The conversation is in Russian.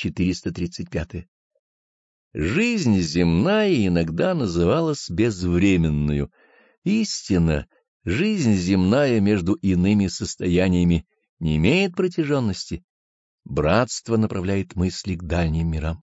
435. Жизнь земная иногда называлась безвременную. Истина, жизнь земная между иными состояниями не имеет протяженности. Братство направляет мысли к дальним мирам.